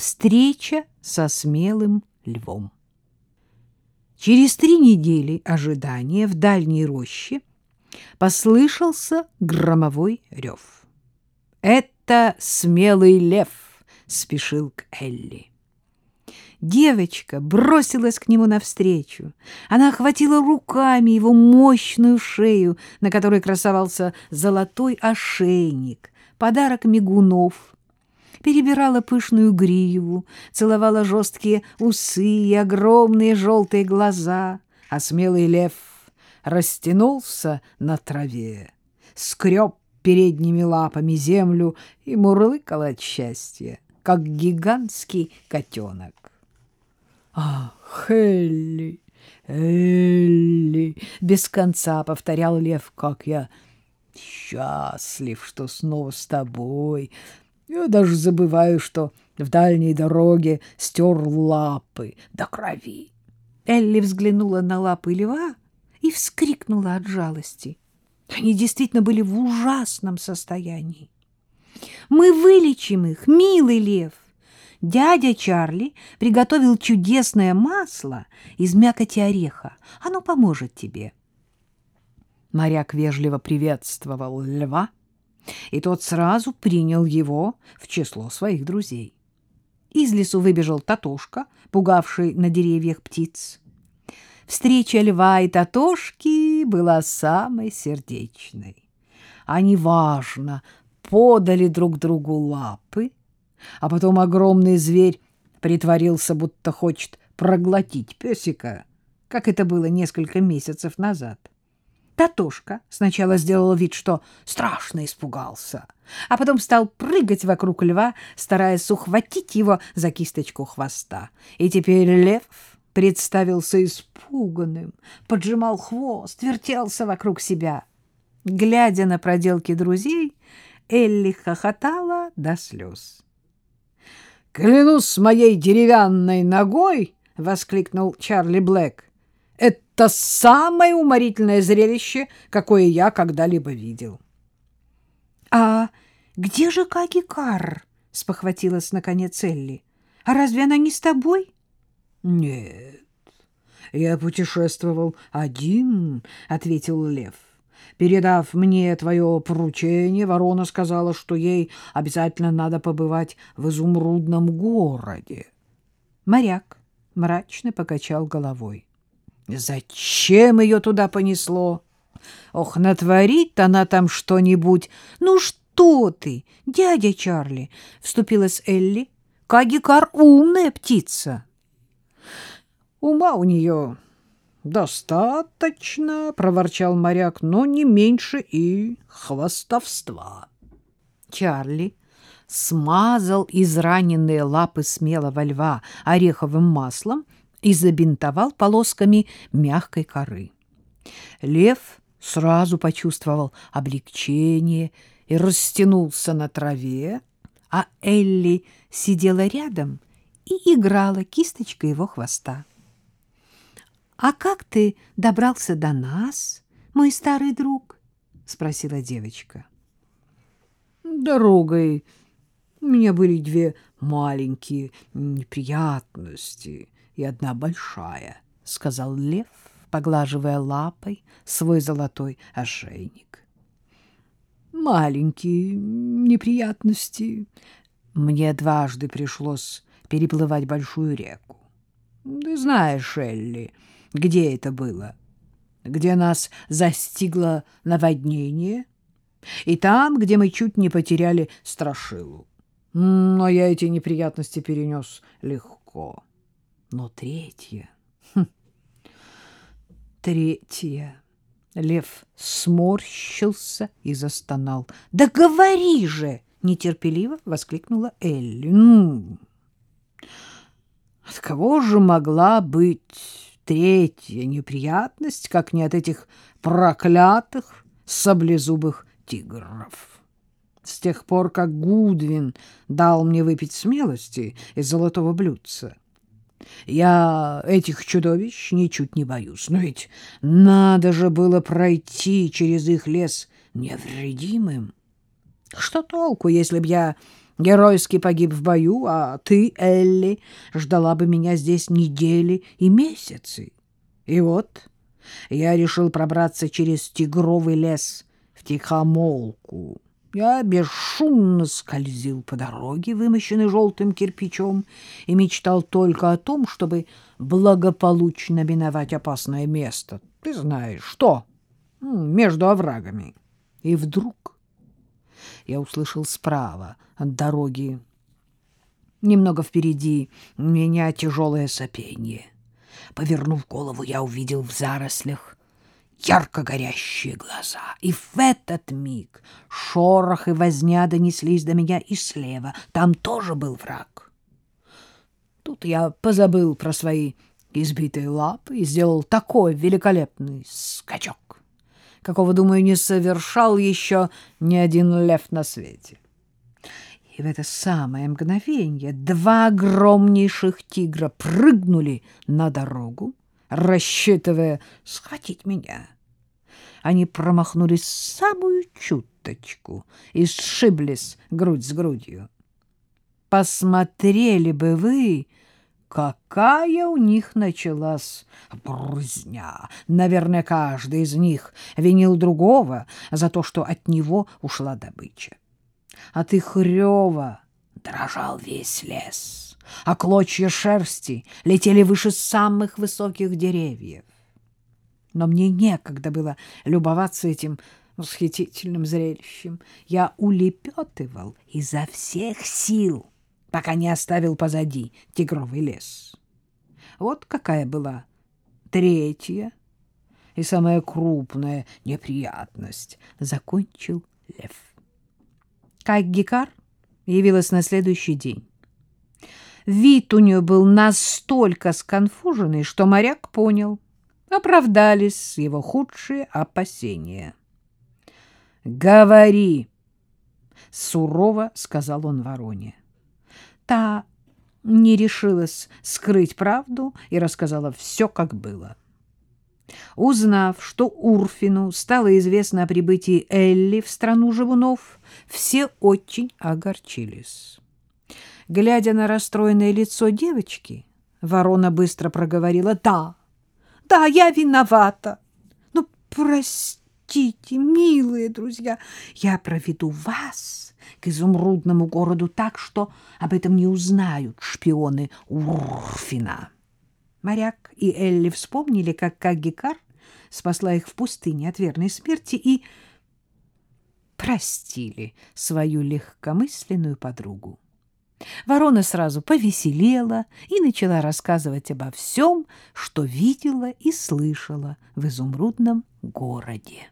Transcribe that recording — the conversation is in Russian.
Встреча со смелым львом. Через три недели ожидания в дальней роще послышался громовой рев. «Это смелый лев!» — спешил к Элли. Девочка бросилась к нему навстречу. Она охватила руками его мощную шею, на которой красовался золотой ошейник, подарок мигунов, перебирала пышную гриву, целовала жесткие усы и огромные желтые глаза, а смелый лев растянулся на траве, скреб передними лапами землю и мурлыкал от счастья, как гигантский котенок. «Ах, Элли, Элли!» — без конца повторял лев, «как я счастлив, что снова с тобой. Я даже забываю, что в дальней дороге стер лапы до крови». Элли взглянула на лапы льва и вскрикнула от жалости. Они действительно были в ужасном состоянии. «Мы вылечим их, милый лев!» Дядя Чарли приготовил чудесное масло из мякоти ореха. Оно поможет тебе. Моряк вежливо приветствовал льва, и тот сразу принял его в число своих друзей. Из лесу выбежал Татошка, пугавший на деревьях птиц. Встреча льва и Татошки была самой сердечной. Они важно подали друг другу лапы, а потом огромный зверь притворился, будто хочет проглотить песика, как это было несколько месяцев назад. Татошка сначала сделал вид, что страшно испугался, а потом стал прыгать вокруг льва, стараясь ухватить его за кисточку хвоста. И теперь лев представился испуганным, поджимал хвост, вертелся вокруг себя. Глядя на проделки друзей, Элли хохотала до слез. — Клянусь моей деревянной ногой! — воскликнул Чарли Блэк. — Это самое уморительное зрелище, какое я когда-либо видел. — А где же Кагикар? — спохватилась наконец Элли. — А разве она не с тобой? — Нет, я путешествовал один, — ответил Лев. — Передав мне твое поручение, ворона сказала, что ей обязательно надо побывать в изумрудном городе. Моряк мрачно покачал головой. Зачем ее туда понесло? Ох, натворит она там что-нибудь. Ну что ты, дядя Чарли, вступилась Элли. Кагикар умная птица. Ума у нее Достаточно, проворчал моряк, но не меньше и хвастовства. Чарли смазал израненные лапы смелого льва ореховым маслом и забинтовал полосками мягкой коры. Лев сразу почувствовал облегчение и растянулся на траве, а Элли сидела рядом и играла кисточкой его хвоста. «А как ты добрался до нас, мой старый друг?» — спросила девочка. «Дорогой у меня были две маленькие неприятности и одна большая», — сказал лев, поглаживая лапой свой золотой ошейник. «Маленькие неприятности. Мне дважды пришлось переплывать большую реку. Ты знаешь, Элли, — где это было? Где нас застигло наводнение? И там, где мы чуть не потеряли страшилу. Но я эти неприятности перенес легко. Но третье... Хм, третье... Лев сморщился и застонал. — Да говори же! — нетерпеливо воскликнула Элли. — Ну, от кого же могла быть третья неприятность, как не от этих проклятых саблезубых тигров. С тех пор, как Гудвин дал мне выпить смелости из золотого блюдца, я этих чудовищ ничуть не боюсь. Но ведь надо же было пройти через их лес невредимым. Что толку, если б я геройски погиб в бою, а ты, Элли, ждала бы меня здесь недели и месяцы. И вот я решил пробраться через тигровый лес в тихомолку. Я бесшумно скользил по дороге, вымощенной желтым кирпичом, и мечтал только о том, чтобы благополучно миновать опасное место. Ты знаешь, что? Между оврагами. И вдруг я услышал справа от дороги, немного впереди, меня тяжелое сопение. Повернув голову, я увидел в зарослях ярко горящие глаза. И в этот миг шорох и возня донеслись до меня и слева. Там тоже был враг. Тут я позабыл про свои избитые лапы и сделал такой великолепный скачок, какого, думаю, не совершал еще ни один лев на свете. И в это самое мгновение два огромнейших тигра прыгнули на дорогу, рассчитывая схватить меня. Они промахнулись самую чуточку и сшиблись грудь с грудью. Посмотрели бы вы, какая у них началась брызня. Наверное, каждый из них винил другого за то, что от него ушла добыча. От их рева дрожал весь лес а клочья шерсти летели выше самых высоких деревьев. Но мне некогда было любоваться этим восхитительным зрелищем. Я улепетывал изо всех сил, пока не оставил позади тигровый лес. Вот какая была третья и самая крупная неприятность, — закончил лев. Как Гикар явилась на следующий день. Вид у нее был настолько сконфуженный, что моряк понял. Оправдались его худшие опасения. «Говори!» — сурово сказал он вороне. Та не решилась скрыть правду и рассказала все, как было. Узнав, что Урфину стало известно о прибытии Элли в страну живунов, все очень огорчились. Глядя на расстроенное лицо девочки, ворона быстро проговорила «Да, да, я виновата. Ну, простите, милые друзья, я проведу вас к изумрудному городу так, что об этом не узнают шпионы Урфина». Моряк и Элли вспомнили, как Кагикар спасла их в пустыне от верной смерти и простили свою легкомысленную подругу. Ворона сразу повеселела и начала рассказывать обо всем, что видела и слышала в изумрудном городе.